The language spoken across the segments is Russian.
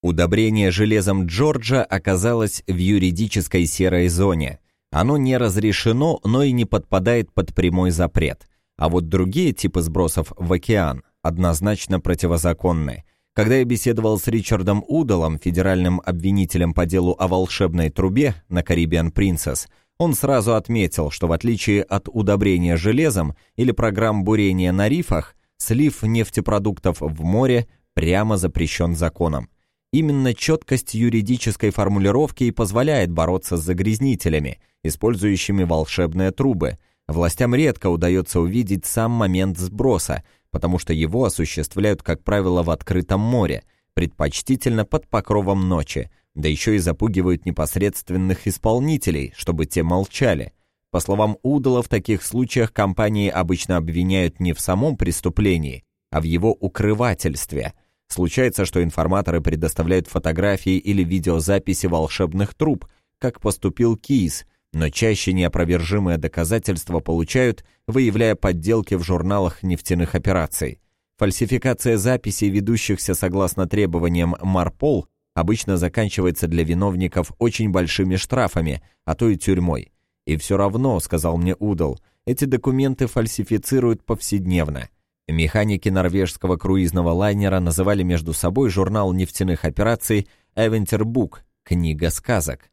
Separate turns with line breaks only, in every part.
Удобрение железом Джорджа оказалось в юридической серой зоне. Оно не разрешено, но и не подпадает под прямой запрет. А вот другие типы сбросов в океан однозначно противозаконны. Когда я беседовал с Ричардом Удалом, федеральным обвинителем по делу о волшебной трубе на Caribbean Princess, он сразу отметил, что в отличие от удобрения железом или программ бурения на рифах, слив нефтепродуктов в море прямо запрещен законом. Именно четкость юридической формулировки и позволяет бороться с загрязнителями, использующими волшебные трубы. Властям редко удается увидеть сам момент сброса, потому что его осуществляют, как правило, в открытом море, предпочтительно под покровом ночи, да еще и запугивают непосредственных исполнителей, чтобы те молчали. По словам Удала, в таких случаях компании обычно обвиняют не в самом преступлении, а в его укрывательстве. Случается, что информаторы предоставляют фотографии или видеозаписи волшебных труб, как поступил Кис, но чаще неопровержимые доказательства получают, выявляя подделки в журналах нефтяных операций. Фальсификация записей, ведущихся согласно требованиям Марпол, обычно заканчивается для виновников очень большими штрафами, а то и тюрьмой. И все равно, сказал мне Удал, эти документы фальсифицируют повседневно. Механики норвежского круизного лайнера называли между собой журнал нефтяных операций «Эвентербук» — «Книга сказок».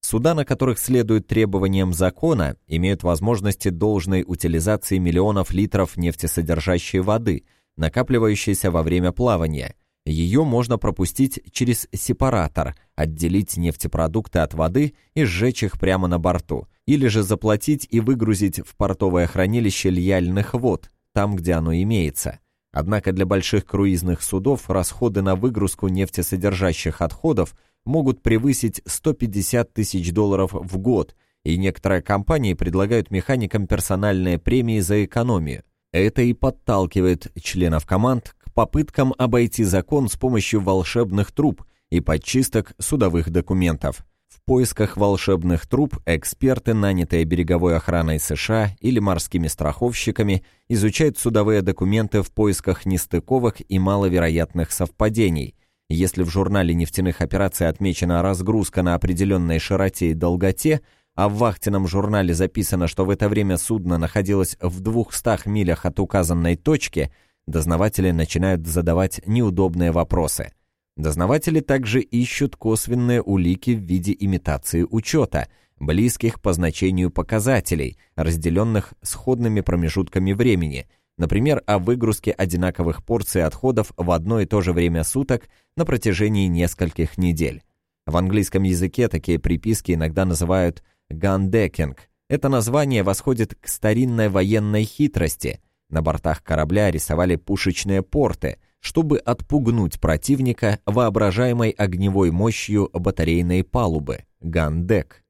Суда, на которых следует требованиям закона, имеют возможности должной утилизации миллионов литров нефтесодержащей воды, накапливающейся во время плавания – ее можно пропустить через сепаратор, отделить нефтепродукты от воды и сжечь их прямо на борту, или же заплатить и выгрузить в портовое хранилище льяльных вод, там, где оно имеется. Однако для больших круизных судов расходы на выгрузку нефтесодержащих отходов могут превысить 150 тысяч долларов в год, и некоторые компании предлагают механикам персональные премии за экономию. Это и подталкивает членов команд попыткам обойти закон с помощью волшебных труб и подчисток судовых документов. В поисках волшебных труб эксперты, нанятые береговой охраной США или морскими страховщиками, изучают судовые документы в поисках нестыковок и маловероятных совпадений. Если в журнале нефтяных операций отмечена разгрузка на определенной широте и долготе, а в вахтенном журнале записано, что в это время судно находилось в 200 милях от указанной точки – дознаватели начинают задавать неудобные вопросы. Дознаватели также ищут косвенные улики в виде имитации учета, близких по значению показателей, разделенных сходными промежутками времени, например, о выгрузке одинаковых порций отходов в одно и то же время суток на протяжении нескольких недель. В английском языке такие приписки иногда называют «гандекинг». Это название восходит к старинной военной хитрости – на бортах корабля рисовали пушечные порты, чтобы отпугнуть противника воображаемой огневой мощью батарейной палубы – гандек.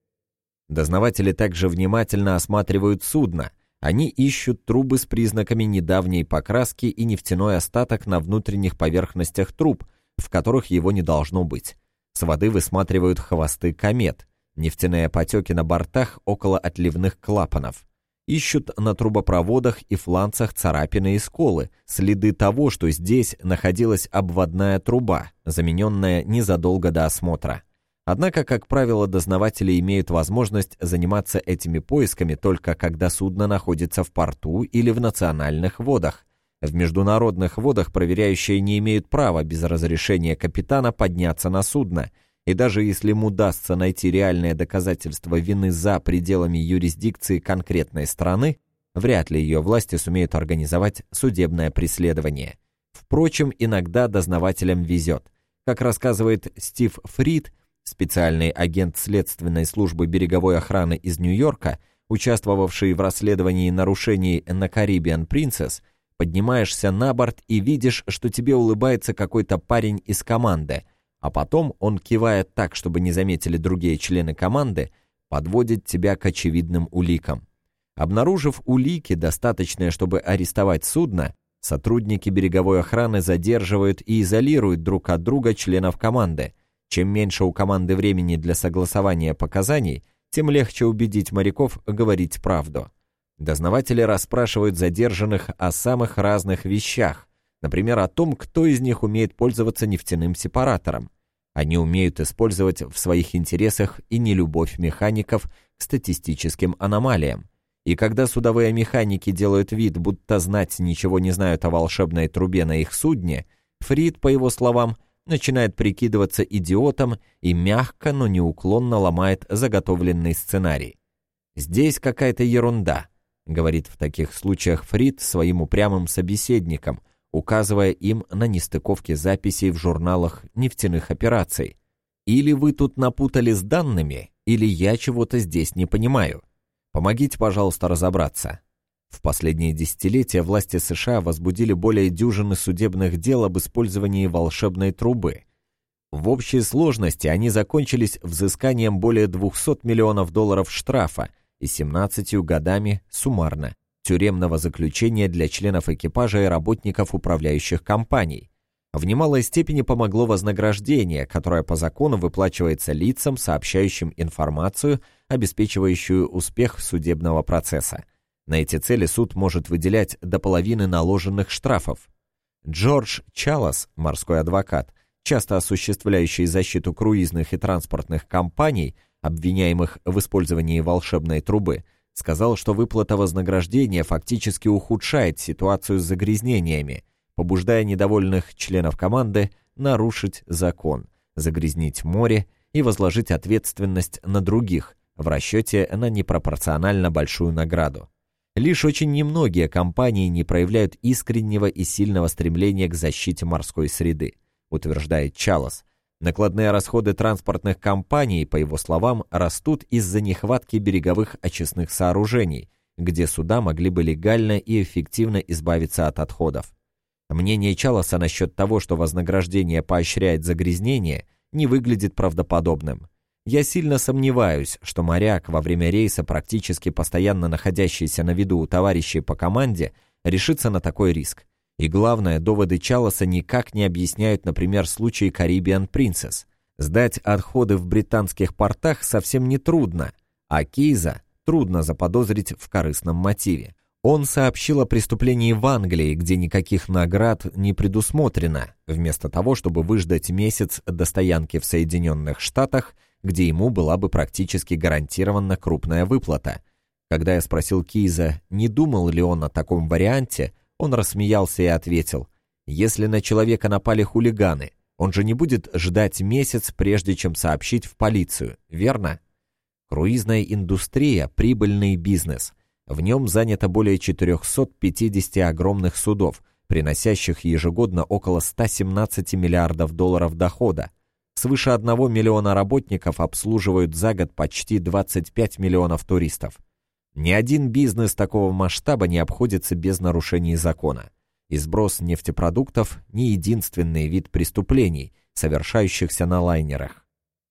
Дознаватели также внимательно осматривают судно. Они ищут трубы с признаками недавней покраски и нефтяной остаток на внутренних поверхностях труб, в которых его не должно быть. С воды высматривают хвосты комет, нефтяные потеки на бортах около отливных клапанов. Ищут на трубопроводах и фланцах царапины и сколы, следы того, что здесь находилась обводная труба, замененная незадолго до осмотра. Однако, как правило, дознаватели имеют возможность заниматься этими поисками только когда судно находится в порту или в национальных водах. В международных водах проверяющие не имеют права без разрешения капитана подняться на судно – и даже если им удастся найти реальное доказательство вины за пределами юрисдикции конкретной страны, вряд ли ее власти сумеют организовать судебное преследование. Впрочем, иногда дознавателям везет. Как рассказывает Стив Фрид, специальный агент следственной службы береговой охраны из Нью-Йорка, участвовавший в расследовании нарушений на Caribbean Princess, поднимаешься на борт и видишь, что тебе улыбается какой-то парень из команды – а потом он, кивая так, чтобы не заметили другие члены команды, подводит тебя к очевидным уликам. Обнаружив улики, достаточные, чтобы арестовать судно, сотрудники береговой охраны задерживают и изолируют друг от друга членов команды. Чем меньше у команды времени для согласования показаний, тем легче убедить моряков говорить правду. Дознаватели расспрашивают задержанных о самых разных вещах, Например, о том, кто из них умеет пользоваться нефтяным сепаратором. Они умеют использовать в своих интересах и нелюбовь механиков к статистическим аномалиям. И когда судовые механики делают вид, будто знать ничего не знают о волшебной трубе на их судне, Фрид, по его словам, начинает прикидываться идиотом и мягко, но неуклонно ломает заготовленный сценарий. «Здесь какая-то ерунда», — говорит в таких случаях Фрид своим упрямым собеседникам, указывая им на нестыковки записей в журналах нефтяных операций. «Или вы тут напутали с данными, или я чего-то здесь не понимаю. Помогите, пожалуйста, разобраться». В последние десятилетия власти США возбудили более дюжины судебных дел об использовании волшебной трубы. В общей сложности они закончились взысканием более 200 миллионов долларов штрафа и 17 годами суммарно тюремного заключения для членов экипажа и работников управляющих компаний. В немалой степени помогло вознаграждение, которое по закону выплачивается лицам, сообщающим информацию, обеспечивающую успех судебного процесса. На эти цели суд может выделять до половины наложенных штрафов. Джордж Чалас, морской адвокат, часто осуществляющий защиту круизных и транспортных компаний, обвиняемых в использовании волшебной трубы, сказал, что выплата вознаграждения фактически ухудшает ситуацию с загрязнениями, побуждая недовольных членов команды нарушить закон, загрязнить море и возложить ответственность на других в расчете на непропорционально большую награду. Лишь очень немногие компании не проявляют искреннего и сильного стремления к защите морской среды, утверждает Чалос. Накладные расходы транспортных компаний, по его словам, растут из-за нехватки береговых очистных сооружений, где суда могли бы легально и эффективно избавиться от отходов. Мнение Чалоса насчет того, что вознаграждение поощряет загрязнение, не выглядит правдоподобным. Я сильно сомневаюсь, что моряк во время рейса, практически постоянно находящийся на виду у товарищей по команде, решится на такой риск. И главное, доводы Чалоса никак не объясняют, например, случай Caribbean Princess. Сдать отходы в британских портах совсем не трудно, а Кейза трудно заподозрить в корыстном мотиве. Он сообщил о преступлении в Англии, где никаких наград не предусмотрено, вместо того, чтобы выждать месяц до стоянки в Соединенных Штатах – где ему была бы практически гарантирована крупная выплата. Когда я спросил Киза, не думал ли он о таком варианте, он рассмеялся и ответил, «Если на человека напали хулиганы, он же не будет ждать месяц, прежде чем сообщить в полицию, верно?» Круизная индустрия – прибыльный бизнес. В нем занято более 450 огромных судов, приносящих ежегодно около 117 миллиардов долларов дохода. Свыше 1 миллиона работников обслуживают за год почти 25 миллионов туристов. Ни один бизнес такого масштаба не обходится без нарушений закона. И сброс нефтепродуктов – не единственный вид преступлений, совершающихся на лайнерах.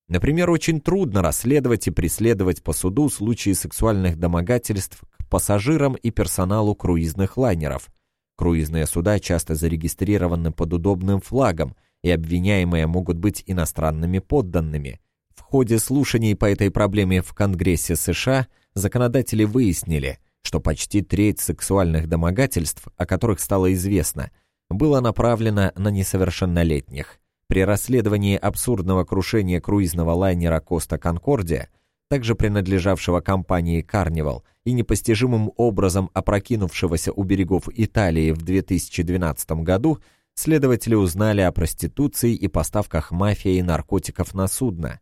Например, очень трудно расследовать и преследовать по суду случаи сексуальных домогательств к пассажирам и персоналу круизных лайнеров. Круизные суда часто зарегистрированы под удобным флагом – и обвиняемые могут быть иностранными подданными. В ходе слушаний по этой проблеме в Конгрессе США законодатели выяснили, что почти треть сексуальных домогательств, о которых стало известно, было направлено на несовершеннолетних. При расследовании абсурдного крушения круизного лайнера «Коста Конкордия», также принадлежавшего компании «Карнивал» и непостижимым образом опрокинувшегося у берегов Италии в 2012 году, Следователи узнали о проституции и поставках мафии и наркотиков на судно.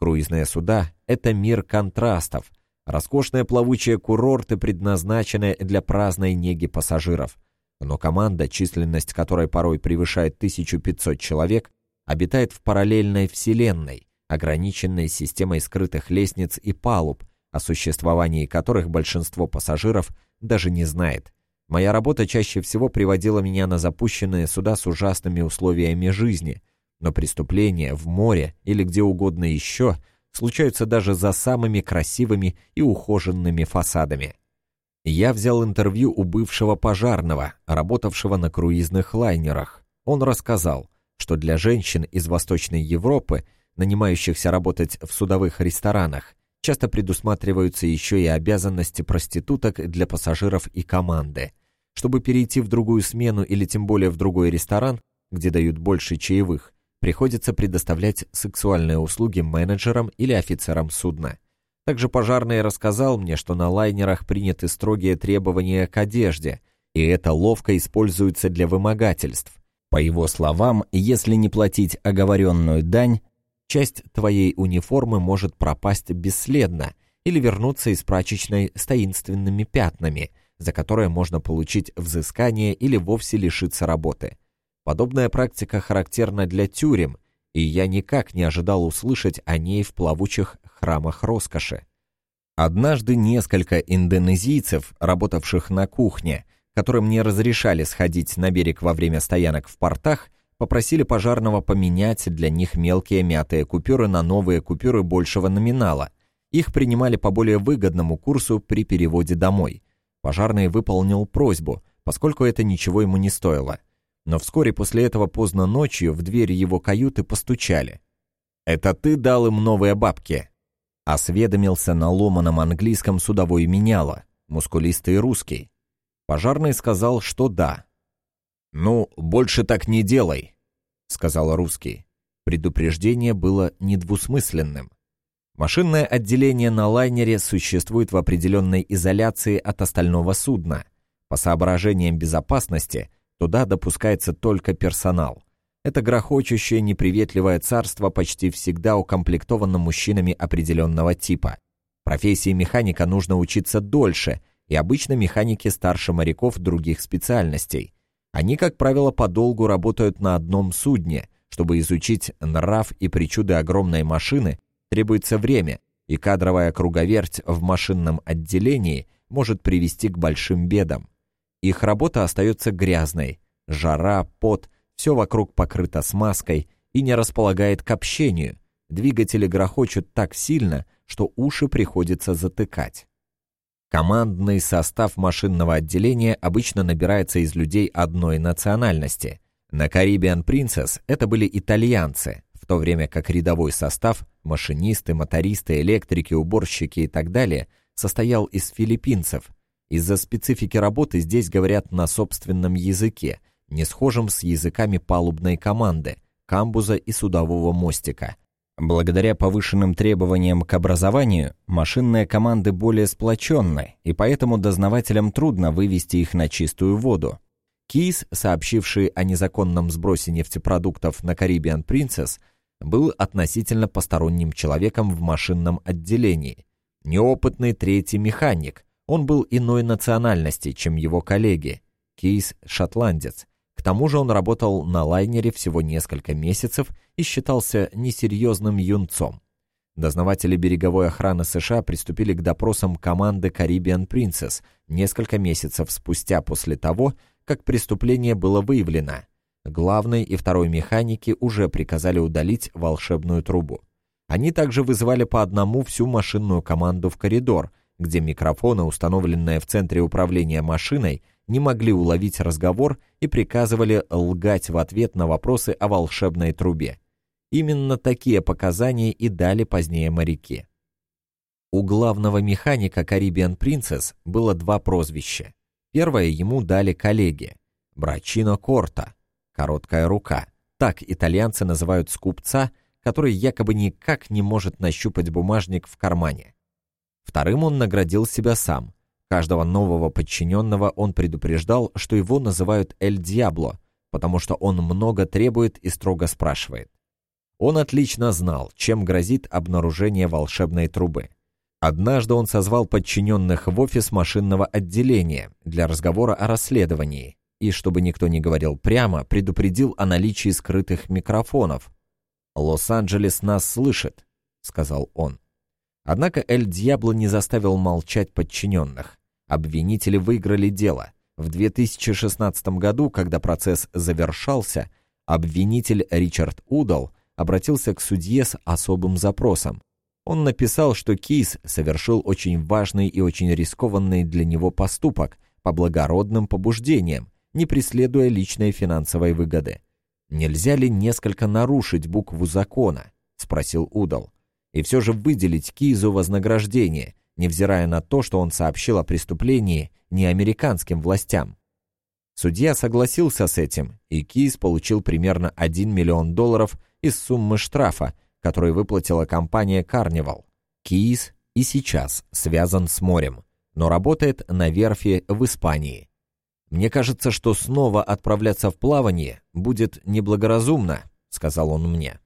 Круизные суда – это мир контрастов. Роскошные плавучие курорты, предназначенные для праздной неги пассажиров. Но команда, численность которой порой превышает 1500 человек, обитает в параллельной вселенной, ограниченной системой скрытых лестниц и палуб, о существовании которых большинство пассажиров даже не знает – Моя работа чаще всего приводила меня на запущенные суда с ужасными условиями жизни, но преступления в море или где угодно еще случаются даже за самыми красивыми и ухоженными фасадами. Я взял интервью у бывшего пожарного, работавшего на круизных лайнерах. Он рассказал, что для женщин из Восточной Европы, нанимающихся работать в судовых ресторанах, часто предусматриваются еще и обязанности проституток для пассажиров и команды. Чтобы перейти в другую смену или тем более в другой ресторан, где дают больше чаевых, приходится предоставлять сексуальные услуги менеджерам или офицерам судна. Также пожарный рассказал мне, что на лайнерах приняты строгие требования к одежде, и это ловко используется для вымогательств. По его словам, если не платить оговоренную дань, часть твоей униформы может пропасть бесследно или вернуться из прачечной с таинственными пятнами, за которые можно получить взыскание или вовсе лишиться работы. Подобная практика характерна для тюрем, и я никак не ожидал услышать о ней в плавучих храмах роскоши. Однажды несколько индонезийцев, работавших на кухне, которым не разрешали сходить на берег во время стоянок в портах, попросили пожарного поменять для них мелкие мятые купюры на новые купюры большего номинала. Их принимали по более выгодному курсу при переводе домой. Пожарный выполнил просьбу, поскольку это ничего ему не стоило. Но вскоре после этого поздно ночью в дверь его каюты постучали. «Это ты дал им новые бабки?» Осведомился на ломаном английском судовой меняло, мускулистый русский. Пожарный сказал, что да. «Ну, больше так не делай», — сказал русский. Предупреждение было недвусмысленным. Машинное отделение на лайнере существует в определенной изоляции от остального судна. По соображениям безопасности туда допускается только персонал. Это грохочущее неприветливое царство почти всегда укомплектовано мужчинами определенного типа. Профессии механика нужно учиться дольше, и обычно механики старше моряков других специальностей. Они, как правило, подолгу работают на одном судне. Чтобы изучить нрав и причуды огромной машины, требуется время, и кадровая круговерть в машинном отделении может привести к большим бедам. Их работа остается грязной. Жара, пот, все вокруг покрыто смазкой и не располагает к общению. Двигатели грохочут так сильно, что уши приходится затыкать. Командный состав машинного отделения обычно набирается из людей одной национальности. На Caribbean Princess это были итальянцы, в то время как рядовой состав – машинисты, мотористы, электрики, уборщики и так далее – состоял из филиппинцев. Из-за специфики работы здесь говорят на собственном языке, не схожем с языками палубной команды, камбуза и судового мостика – Благодаря повышенным требованиям к образованию, машинные команды более сплоченны, и поэтому дознавателям трудно вывести их на чистую воду. Кейс, сообщивший о незаконном сбросе нефтепродуктов на Caribbean Princess, был относительно посторонним человеком в машинном отделении. Неопытный третий механик, он был иной национальности, чем его коллеги. Кейс – шотландец, к тому же он работал на лайнере всего несколько месяцев и считался несерьезным юнцом. Дознаватели береговой охраны США приступили к допросам команды Caribbean Princess несколько месяцев спустя после того, как преступление было выявлено. Главной и второй механики уже приказали удалить волшебную трубу. Они также вызвали по одному всю машинную команду в коридор, где микрофоны, установленные в центре управления машиной, не могли уловить разговор и приказывали лгать в ответ на вопросы о волшебной трубе. Именно такие показания и дали позднее моряки. У главного механика Caribbean Princess было два прозвища. Первое ему дали коллеги – Брачино Корта, короткая рука. Так итальянцы называют скупца, который якобы никак не может нащупать бумажник в кармане. Вторым он наградил себя сам – Каждого нового подчиненного он предупреждал, что его называют «Эль Диабло», потому что он много требует и строго спрашивает. Он отлично знал, чем грозит обнаружение волшебной трубы. Однажды он созвал подчиненных в офис машинного отделения для разговора о расследовании и, чтобы никто не говорил прямо, предупредил о наличии скрытых микрофонов. «Лос-Анджелес нас слышит», — сказал он. Однако Эль Дьябло не заставил молчать подчиненных. Обвинители выиграли дело. В 2016 году, когда процесс завершался, обвинитель Ричард Удал обратился к судье с особым запросом. Он написал, что Кейс совершил очень важный и очень рискованный для него поступок по благородным побуждениям, не преследуя личной финансовой выгоды. «Нельзя ли несколько нарушить букву закона?» – спросил Удал. «И все же выделить Кизу вознаграждение, невзирая на то, что он сообщил о преступлении не американским властям. Судья согласился с этим, и Кис получил примерно 1 миллион долларов из суммы штрафа, который выплатила компания Carnival. Кейс и сейчас связан с морем, но работает на верфи в Испании. «Мне кажется, что снова отправляться в плавание будет неблагоразумно», — сказал он мне.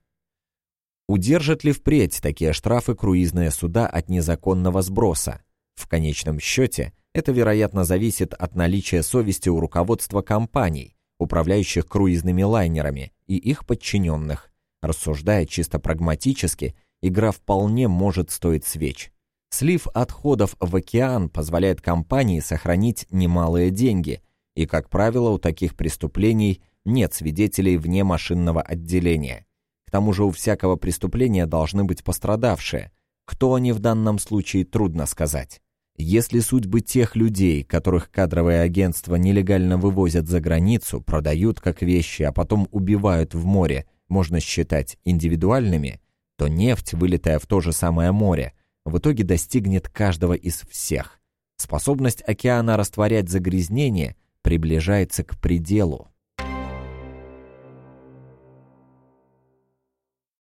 Удержат ли впредь такие штрафы круизные суда от незаконного сброса? В конечном счете, это, вероятно, зависит от наличия совести у руководства компаний, управляющих круизными лайнерами, и их подчиненных. Рассуждая чисто прагматически, игра вполне может стоить свеч. Слив отходов в океан позволяет компании сохранить немалые деньги, и, как правило, у таких преступлений нет свидетелей вне машинного отделения. Тому же у всякого преступления должны быть пострадавшие. Кто они в данном случае, трудно сказать. Если судьбы тех людей, которых кадровые агентства нелегально вывозят за границу, продают как вещи, а потом убивают в море, можно считать индивидуальными, то нефть, вылетая в то же самое море, в итоге достигнет каждого из всех. Способность океана растворять загрязнение приближается к пределу.